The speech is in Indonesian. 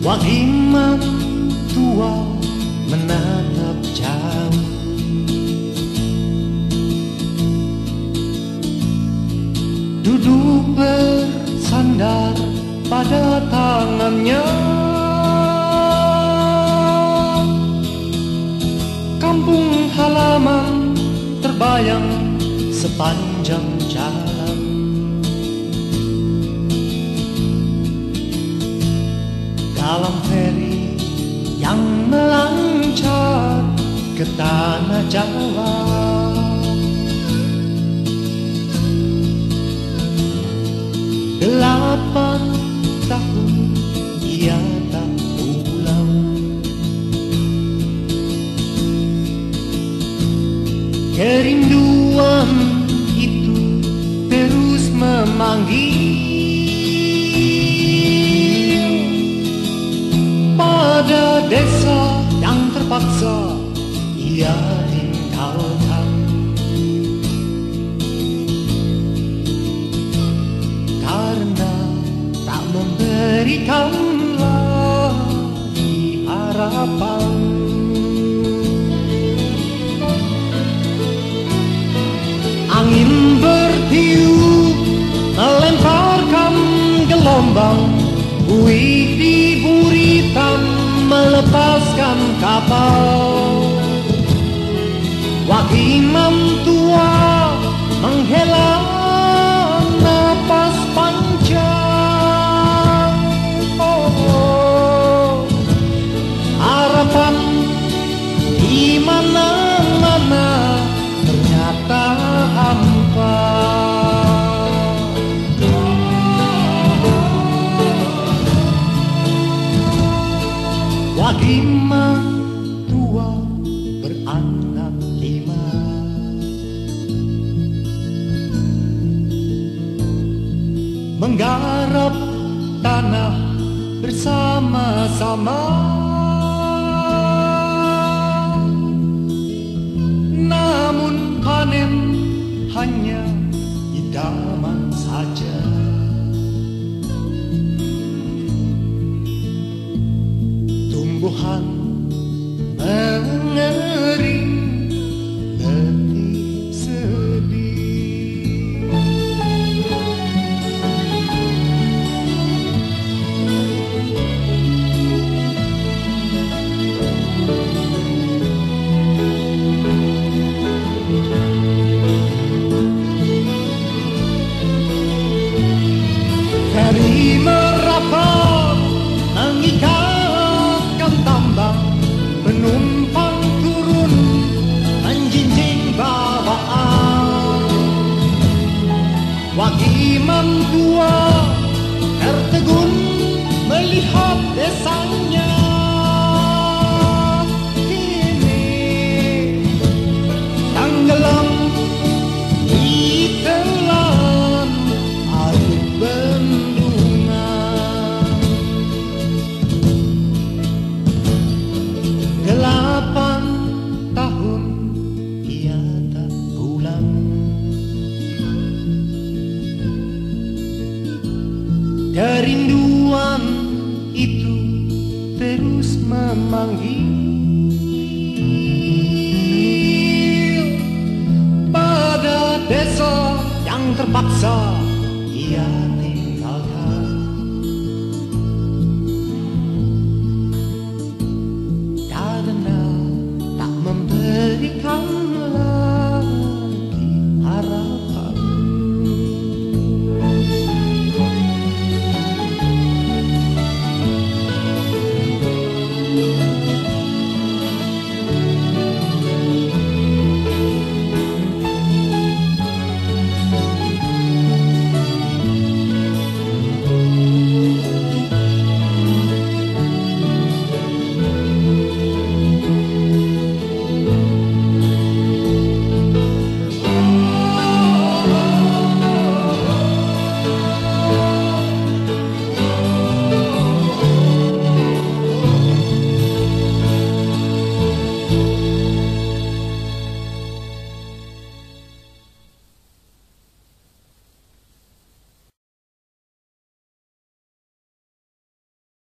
Wahimam tua menatap jauh Duduk bersandar pada tangannya. Kampung halaman terbayang sepanjang jalan Dalam feri yang melancar ke tanah Jawa. Delapan tahun ia tak pulang. Kerinduan desa yang terpaksa ia tinggalkan. Karena tak memberikan lagi harapan. Angin bertiup melemparkan gelombang Buih di buritan melepaskan kapal Wakimam tua menghela napas panjang oh, oh. Harapan di mana-mana ternyata Wadima tua beranak lima. Menggarap tanah bersama-sama. Namun panen hanya idaman saja 寒 Wakimam tua tertegun melihat desanya Kerinduan itu terus memanggil. Pada desa yang terpaksa